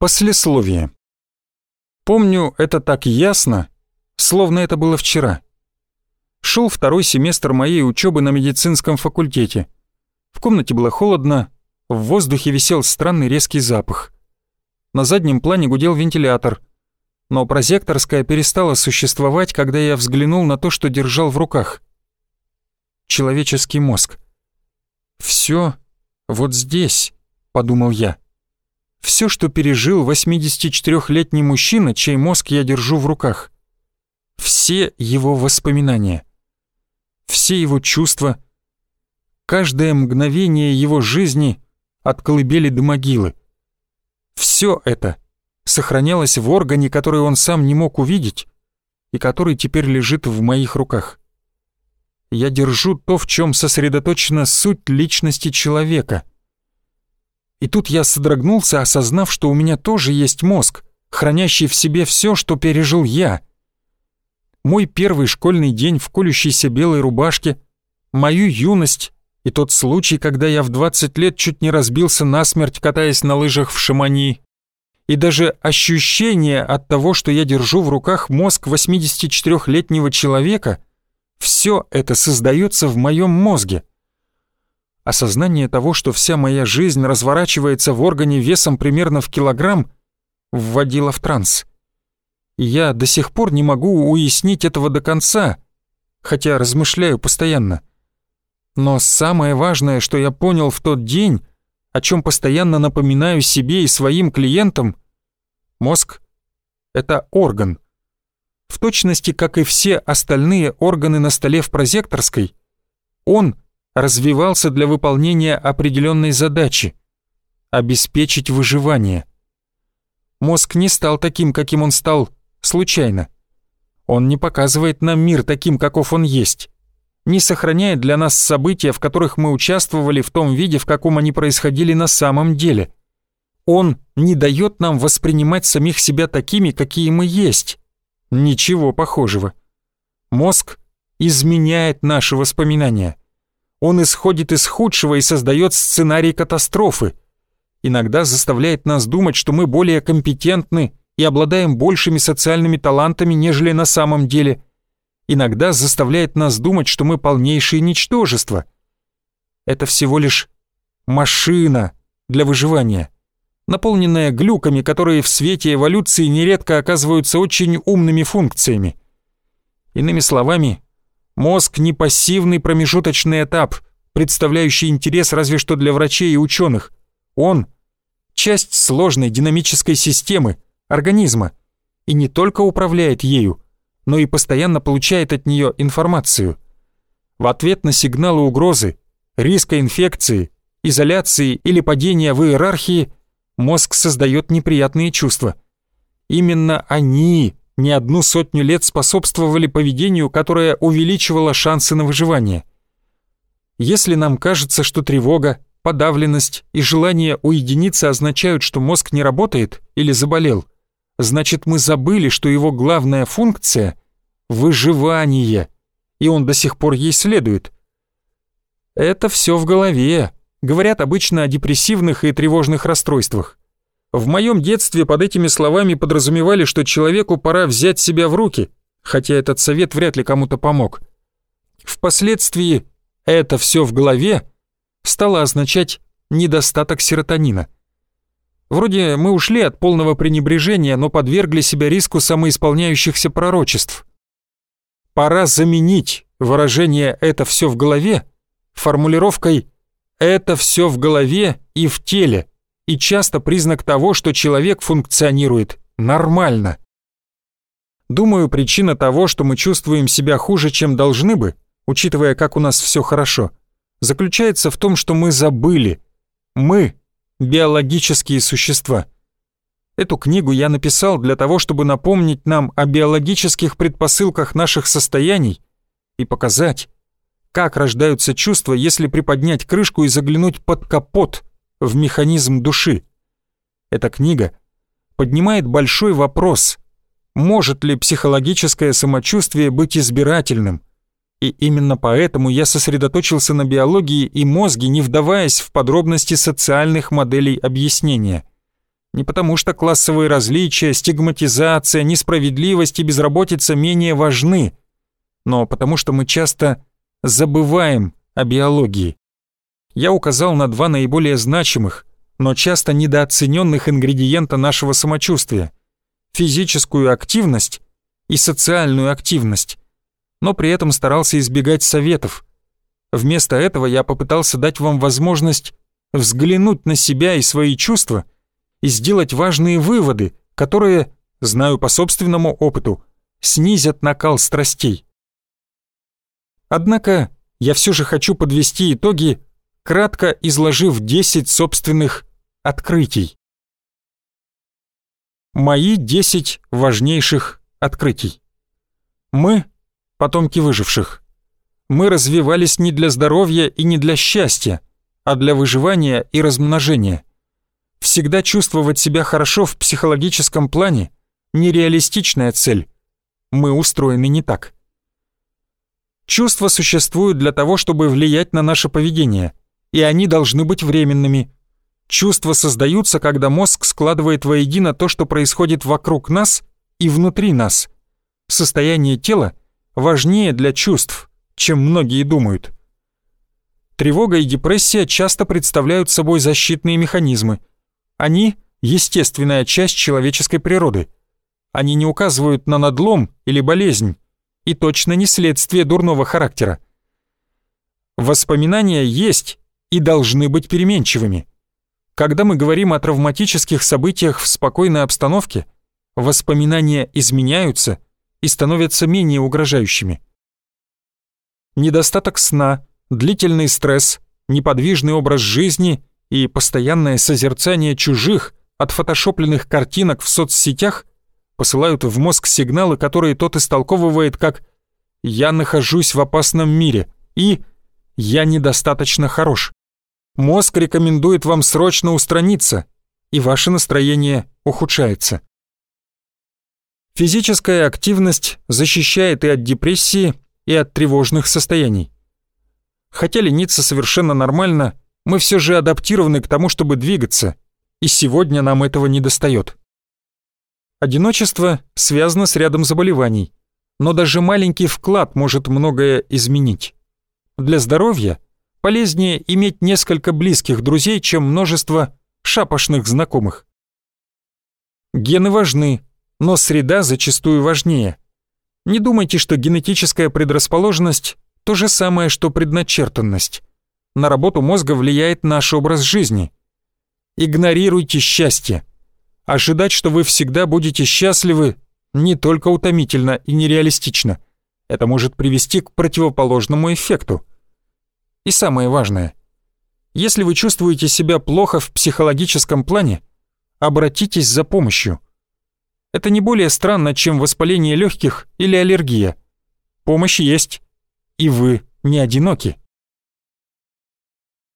Послесловие. Помню это так ясно, словно это было вчера. Шел второй семестр моей учебы на медицинском факультете. В комнате было холодно, в воздухе висел странный резкий запах. На заднем плане гудел вентилятор, но прозекторская перестала существовать, когда я взглянул на то, что держал в руках. Человеческий мозг. Все вот здесь», — подумал я. «Все, что пережил 84-летний мужчина, чей мозг я держу в руках. Все его воспоминания. Все его чувства. Каждое мгновение его жизни от колыбели до могилы. Все это сохранялось в органе, который он сам не мог увидеть и который теперь лежит в моих руках я держу то, в чем сосредоточена суть личности человека. И тут я содрогнулся, осознав, что у меня тоже есть мозг, хранящий в себе все, что пережил я. Мой первый школьный день в колющейся белой рубашке, мою юность и тот случай, когда я в 20 лет чуть не разбился насмерть, катаясь на лыжах в Шамани, и даже ощущение от того, что я держу в руках мозг 84-летнего человека — все это создается в моем мозге. Осознание того, что вся моя жизнь разворачивается в органе весом примерно в килограмм, вводило в транс. Я до сих пор не могу уяснить этого до конца, хотя размышляю постоянно. Но самое важное, что я понял в тот день, о чем постоянно напоминаю себе и своим клиентам, мозг — это орган — в точности, как и все остальные органы на столе в прозекторской, он развивался для выполнения определенной задачи – обеспечить выживание. Мозг не стал таким, каким он стал, случайно. Он не показывает нам мир таким, каков он есть, не сохраняет для нас события, в которых мы участвовали в том виде, в каком они происходили на самом деле. Он не дает нам воспринимать самих себя такими, какие мы есть. Ничего похожего. Мозг изменяет наши воспоминания. Он исходит из худшего и создает сценарий катастрофы. Иногда заставляет нас думать, что мы более компетентны и обладаем большими социальными талантами, нежели на самом деле. Иногда заставляет нас думать, что мы полнейшие ничтожества. Это всего лишь машина для выживания наполненная глюками, которые в свете эволюции нередко оказываются очень умными функциями. Иными словами, мозг не пассивный промежуточный этап, представляющий интерес разве что для врачей и ученых. Он — часть сложной динамической системы, организма, и не только управляет ею, но и постоянно получает от нее информацию. В ответ на сигналы угрозы, риска инфекции, изоляции или падения в иерархии – мозг создает неприятные чувства. Именно они не одну сотню лет способствовали поведению, которое увеличивало шансы на выживание. Если нам кажется, что тревога, подавленность и желание уединиться означают, что мозг не работает или заболел, значит мы забыли, что его главная функция — выживание, и он до сих пор ей следует. Это все в голове, говорят обычно о депрессивных и тревожных расстройствах. В моем детстве под этими словами подразумевали, что человеку пора взять себя в руки, хотя этот совет вряд ли кому-то помог. Впоследствии «это все в голове» стало означать недостаток серотонина. Вроде мы ушли от полного пренебрежения, но подвергли себя риску самоисполняющихся пророчеств. Пора заменить выражение «это все в голове» формулировкой это все в голове и в теле, и часто признак того, что человек функционирует нормально. Думаю, причина того, что мы чувствуем себя хуже, чем должны бы, учитывая, как у нас все хорошо, заключается в том, что мы забыли. Мы — биологические существа. Эту книгу я написал для того, чтобы напомнить нам о биологических предпосылках наших состояний и показать, как рождаются чувства, если приподнять крышку и заглянуть под капот в механизм души. Эта книга поднимает большой вопрос, может ли психологическое самочувствие быть избирательным, и именно поэтому я сосредоточился на биологии и мозге, не вдаваясь в подробности социальных моделей объяснения. Не потому что классовые различия, стигматизация, несправедливость и безработица менее важны, но потому что мы часто забываем о биологии. Я указал на два наиболее значимых, но часто недооцененных ингредиента нашего самочувствия – физическую активность и социальную активность, но при этом старался избегать советов. Вместо этого я попытался дать вам возможность взглянуть на себя и свои чувства и сделать важные выводы, которые, знаю по собственному опыту, снизят накал страстей. Однако я все же хочу подвести итоги, кратко изложив 10 собственных открытий. Мои 10 важнейших открытий. Мы — потомки выживших. Мы развивались не для здоровья и не для счастья, а для выживания и размножения. Всегда чувствовать себя хорошо в психологическом плане – нереалистичная цель. Мы устроены не так. Чувства существуют для того, чтобы влиять на наше поведение, и они должны быть временными. Чувства создаются, когда мозг складывает воедино то, что происходит вокруг нас и внутри нас. Состояние тела важнее для чувств, чем многие думают. Тревога и депрессия часто представляют собой защитные механизмы. Они – естественная часть человеческой природы. Они не указывают на надлом или болезнь, и точно не следствие дурного характера. Воспоминания есть и должны быть переменчивыми. Когда мы говорим о травматических событиях в спокойной обстановке, воспоминания изменяются и становятся менее угрожающими. Недостаток сна, длительный стресс, неподвижный образ жизни и постоянное созерцание чужих, отфотошопленных картинок в соцсетях посылают в мозг сигналы, которые тот истолковывает как «я нахожусь в опасном мире» и «я недостаточно хорош». Мозг рекомендует вам срочно устраниться, и ваше настроение ухудшается. Физическая активность защищает и от депрессии, и от тревожных состояний. Хотя лениться совершенно нормально, мы все же адаптированы к тому, чтобы двигаться, и сегодня нам этого не достает. Одиночество связано с рядом заболеваний, но даже маленький вклад может многое изменить. Для здоровья полезнее иметь несколько близких друзей, чем множество шапошных знакомых. Гены важны, но среда зачастую важнее. Не думайте, что генетическая предрасположенность – то же самое, что предначертанность. На работу мозга влияет наш образ жизни. Игнорируйте счастье. Ожидать, что вы всегда будете счастливы, не только утомительно и нереалистично. Это может привести к противоположному эффекту. И самое важное. Если вы чувствуете себя плохо в психологическом плане, обратитесь за помощью. Это не более странно, чем воспаление легких или аллергия. Помощь есть, и вы не одиноки.